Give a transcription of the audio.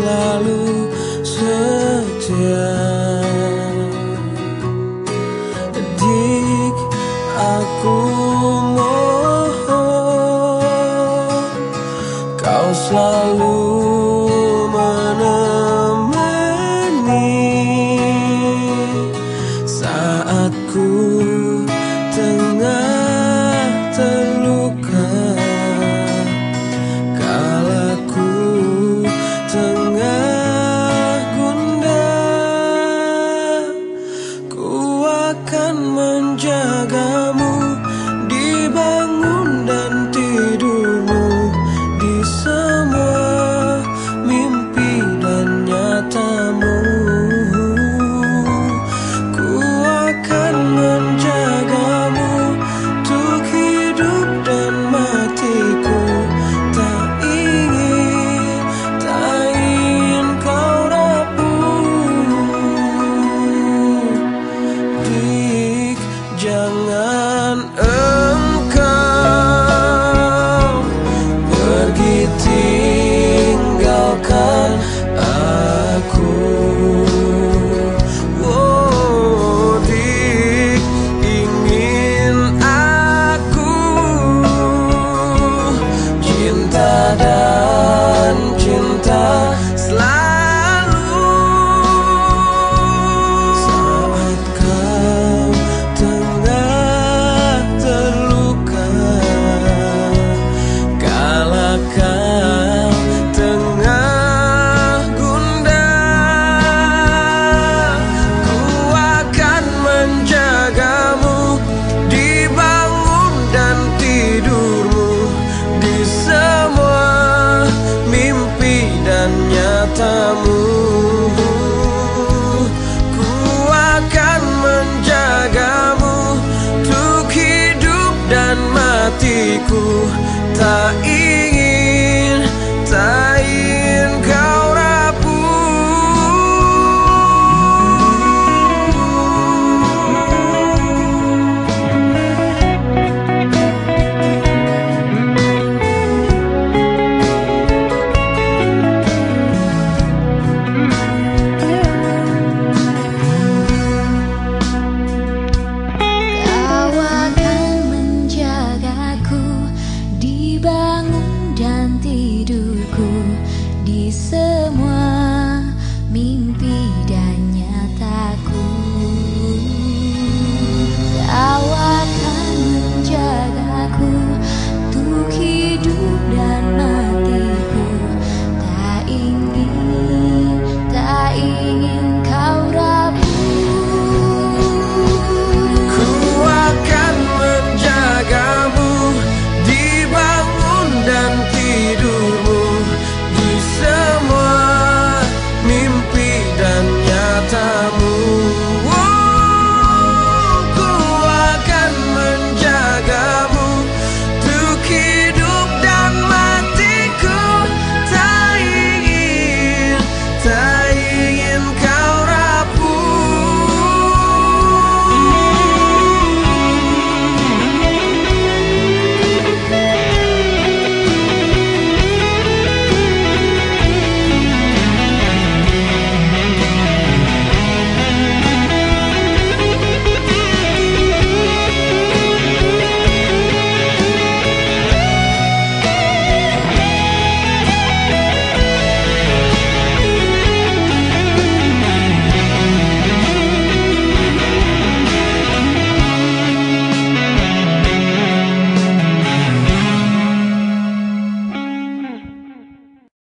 selalu setia. Adik aku mohon Kau selalu menang. semua mimpi dan nyatamu. Ku akan menjagamu Untuk hidup dan matiku. Tak bangun dan tidurku di sebelah